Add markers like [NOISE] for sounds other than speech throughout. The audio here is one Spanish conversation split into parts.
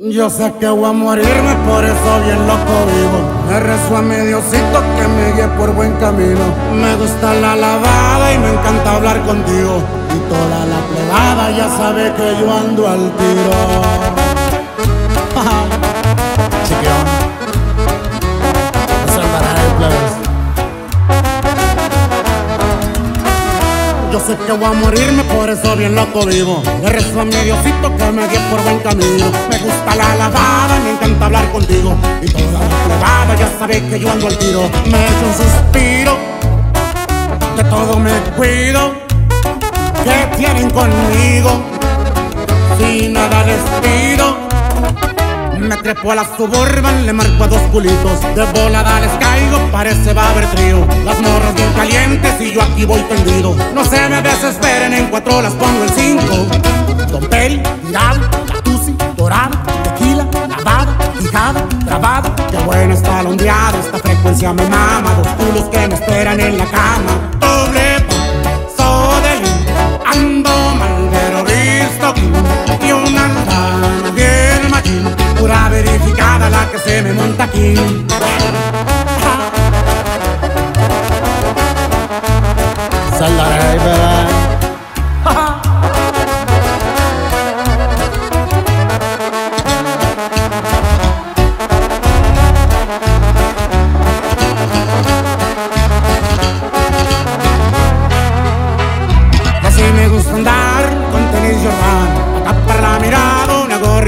Yo sé que voy a morirme, por eso bien loco vivo. Me rezo a mi Diosito que me guíe por buen camino. Me gusta la lavada y me encanta hablar contigo. Y toda la plebada ya sabe que yo ando al tiro. [LAUGHS] Yo sé que voy a morirme, por eso bien loco vivo. Le rezo a mi Diosito que me guíe por buen camino. Me gusta la lavada, me encanta hablar contigo. Y toda la plebada ya sabe que yo ando al tiro. Me echo un suspiro, de todo me cuido. ¿Qué tienen conmigo? Si nada les pido. Me trepo a la suburban, le marco a dos culitos. De volada les caigo, parece va a haber trío. Las morras calientes y yo aquí voy tendido. No se me desesperen, en cuatro las pongo en cinco. Don Viral, la Tusi, Dorada, Tequila, Lavada, Fijada, Trabada. Qué buena está la esta frecuencia me mama. Dos culos que me esperan en la cama. Doble de ando mal, pero visto. Y una aldana bien machín, pura verificada la que se me monta aquí.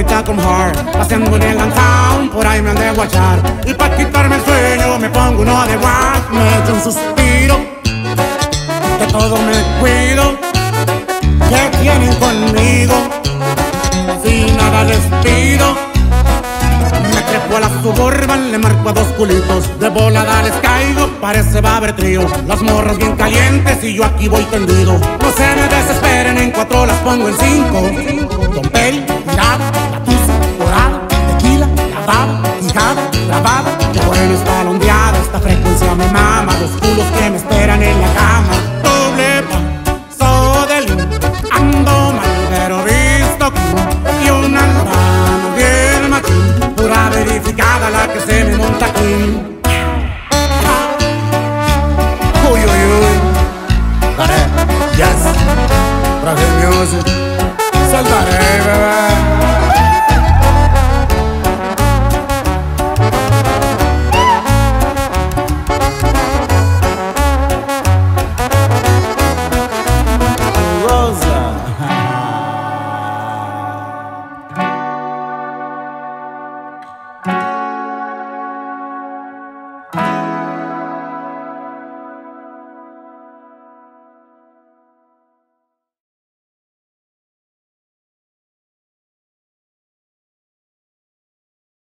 Heart Paseando en el downtown, por ahí me han de guachar Y para quitarme el sueño me pongo uno de guac Me echo un suspiro De todo me cuido ¿Qué tienen conmigo? Si nada les pido me trepo a la suburban, le marco a dos culitos. De volada les caigo, parece va a haber trío. Las morras bien calientes y yo aquí voy tendido. No se me desesperen, en cuatro las pongo en cinco. Don Peri, Mirada, en la cama, doble pan, sodelín, ando mal, pero visto cool, y una mano bien machín, pura verificada la que se me monta aquí. Uy, uy, uy, yes, Brasil Music.